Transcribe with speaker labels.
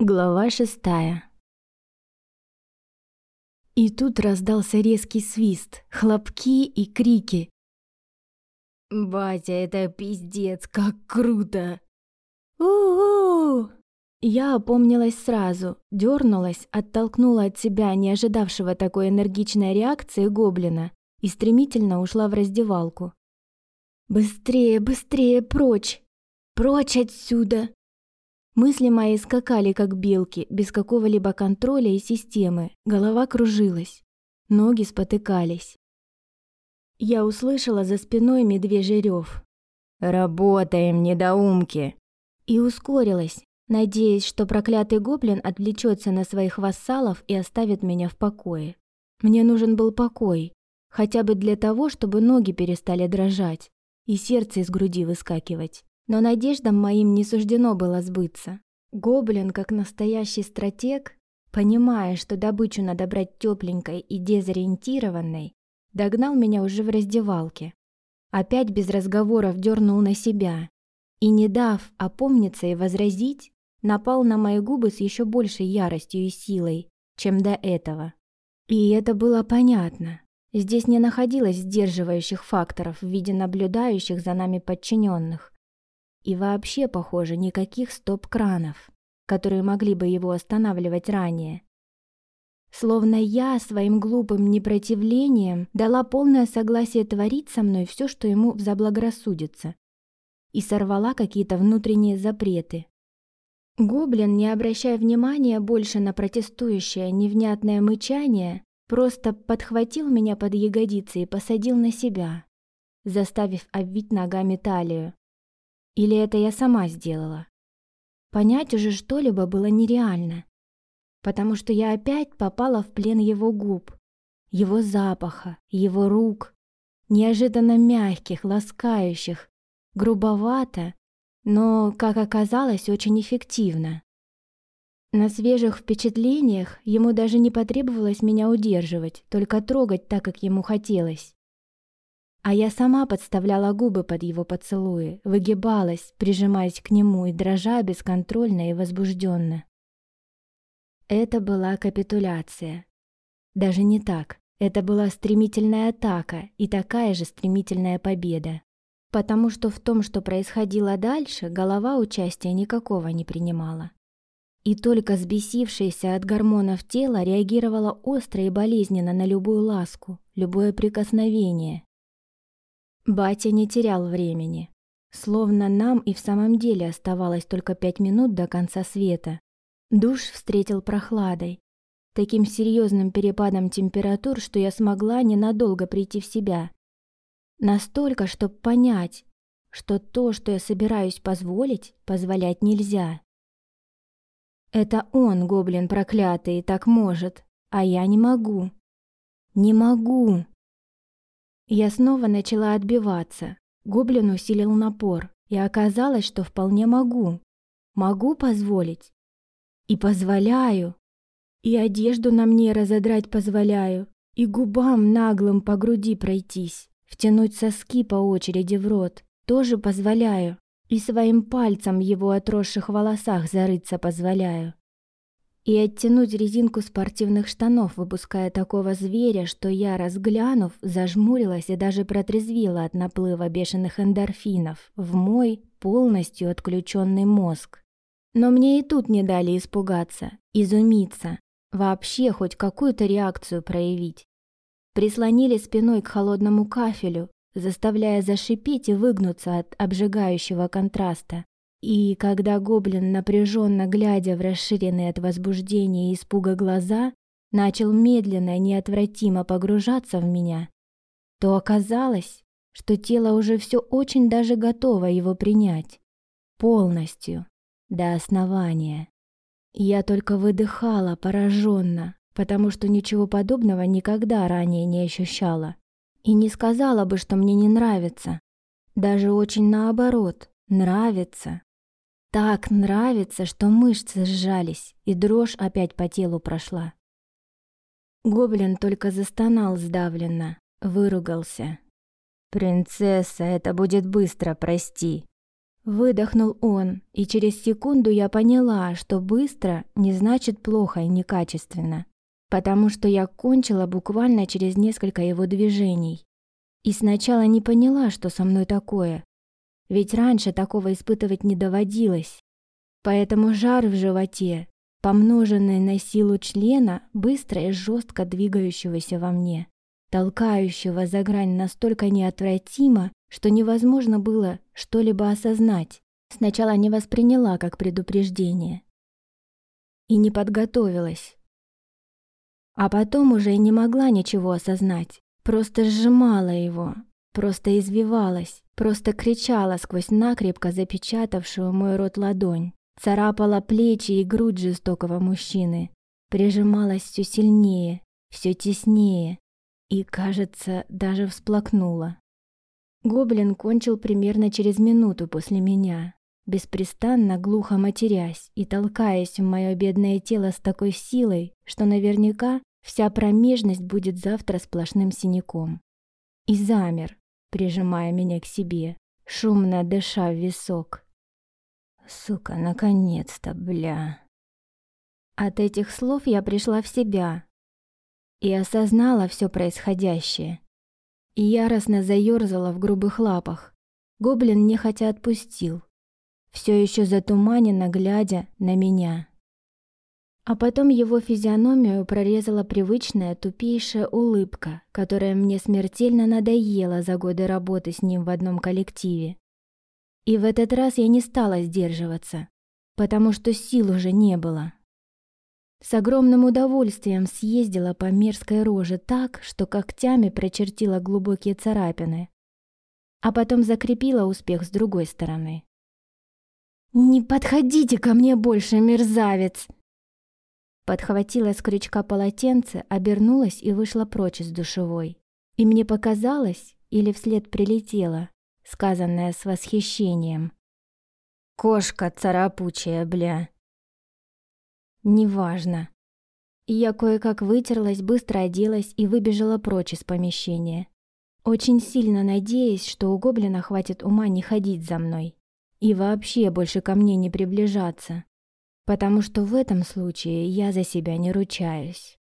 Speaker 1: Глава шестая. И тут раздался резкий свист, хлопки и крики. «Батя, это пиздец, как круто!» «У-у-у!» Я опомнилась сразу, дернулась, оттолкнула от себя не ожидавшего такой энергичной реакции гоблина и стремительно ушла в раздевалку. «Быстрее, быстрее, прочь! Прочь отсюда!» Мысли мои скакали, как белки, без какого-либо контроля и системы. Голова кружилась. Ноги спотыкались. Я услышала за спиной медвежий рёв. «Работаем, недоумки!» И ускорилась, надеясь, что проклятый гоблин отвлечется на своих вассалов и оставит меня в покое. Мне нужен был покой, хотя бы для того, чтобы ноги перестали дрожать и сердце из груди выскакивать. Но надеждам моим не суждено было сбыться. Гоблин, как настоящий стратег, понимая, что добычу надо брать тепленькой и дезориентированной, догнал меня уже в раздевалке. Опять без разговоров дернул на себя и, не дав опомниться и возразить, напал на мои губы с еще большей яростью и силой, чем до этого. И это было понятно. Здесь не находилось сдерживающих факторов в виде наблюдающих за нами подчиненных. И вообще, похоже, никаких стоп-кранов, которые могли бы его останавливать ранее. Словно я своим глупым непротивлением дала полное согласие творить со мной все, что ему заблагорассудится, и сорвала какие-то внутренние запреты. Гоблин, не обращая внимания больше на протестующее невнятное мычание, просто подхватил меня под ягодицы и посадил на себя, заставив обвить ногами талию. Или это я сама сделала? Понять уже что-либо было нереально, потому что я опять попала в плен его губ, его запаха, его рук, неожиданно мягких, ласкающих, грубовато, но, как оказалось, очень эффективно. На свежих впечатлениях ему даже не потребовалось меня удерживать, только трогать так, как ему хотелось. А я сама подставляла губы под его поцелуи, выгибалась, прижимаясь к нему и дрожа бесконтрольно и возбужденно. Это была капитуляция. Даже не так. Это была стремительная атака и такая же стремительная победа. Потому что в том, что происходило дальше, голова участия никакого не принимала. И только взбесившееся от гормонов тело реагировало остро и болезненно на любую ласку, любое прикосновение, Батя не терял времени. Словно нам и в самом деле оставалось только пять минут до конца света. Душ встретил прохладой, таким серьезным перепадом температур, что я смогла ненадолго прийти в себя. Настолько, чтобы понять, что то, что я собираюсь позволить, позволять нельзя. Это он, гоблин проклятый, так может, а я не могу. Не могу. Я снова начала отбиваться. Гоблин усилил напор, и оказалось, что вполне могу. Могу позволить. И позволяю. И одежду на мне разодрать позволяю, и губам наглым по груди пройтись, втянуть соски по очереди в рот, тоже позволяю, и своим пальцем его отросших волосах зарыться позволяю и оттянуть резинку спортивных штанов, выпуская такого зверя, что я, разглянув, зажмурилась и даже протрезвила от наплыва бешеных эндорфинов в мой полностью отключенный мозг. Но мне и тут не дали испугаться, изумиться, вообще хоть какую-то реакцию проявить. Прислонили спиной к холодному кафелю, заставляя зашипеть и выгнуться от обжигающего контраста. И когда гоблин, напряженно глядя в расширенные от возбуждения и испуга глаза, начал медленно и неотвратимо погружаться в меня, то оказалось, что тело уже все очень даже готово его принять. Полностью, до основания. Я только выдыхала пораженно, потому что ничего подобного никогда ранее не ощущала. И не сказала бы, что мне не нравится. Даже очень наоборот, нравится. Так нравится, что мышцы сжались, и дрожь опять по телу прошла. Гоблин только застонал сдавленно, выругался. «Принцесса, это будет быстро, прости». Выдохнул он, и через секунду я поняла, что быстро не значит плохо и некачественно, потому что я кончила буквально через несколько его движений. И сначала не поняла, что со мной такое, ведь раньше такого испытывать не доводилось. Поэтому жар в животе, помноженный на силу члена, быстро и жестко двигающегося во мне, толкающего за грань настолько неотвратимо, что невозможно было что-либо осознать. Сначала не восприняла как предупреждение и не подготовилась. А потом уже и не могла ничего осознать, просто сжимала его, просто извивалась, просто кричала сквозь накрепко запечатавшую мой рот ладонь, царапала плечи и грудь жестокого мужчины, прижималась все сильнее, все теснее и, кажется, даже всплакнула. Гоблин кончил примерно через минуту после меня, беспрестанно глухо матерясь и толкаясь в мое бедное тело с такой силой, что наверняка вся промежность будет завтра сплошным синяком. И замер, прижимая меня к себе, шумно дыша в висок. Сука, наконец-то, бля. От этих слов я пришла в себя и осознала все происходящее и яростно заёрзала в грубых лапах. Гоблин нехотя отпустил, все еще затуманенно глядя на меня. А потом его физиономию прорезала привычная тупейшая улыбка, которая мне смертельно надоела за годы работы с ним в одном коллективе. И в этот раз я не стала сдерживаться, потому что сил уже не было. С огромным удовольствием съездила по мерзкой роже так, что когтями прочертила глубокие царапины, а потом закрепила успех с другой стороны. «Не подходите ко мне больше, мерзавец!» Подхватила с крючка полотенце, обернулась и вышла прочь из душевой. И мне показалось, или вслед прилетело, сказанное с восхищением. «Кошка царапучая, бля!» Неважно. Я кое-как вытерлась, быстро оделась и выбежала прочь из помещения. Очень сильно надеясь, что у гоблина хватит ума не ходить за мной. И вообще больше ко мне не приближаться. Потому что в этом случае я за себя не ручаюсь.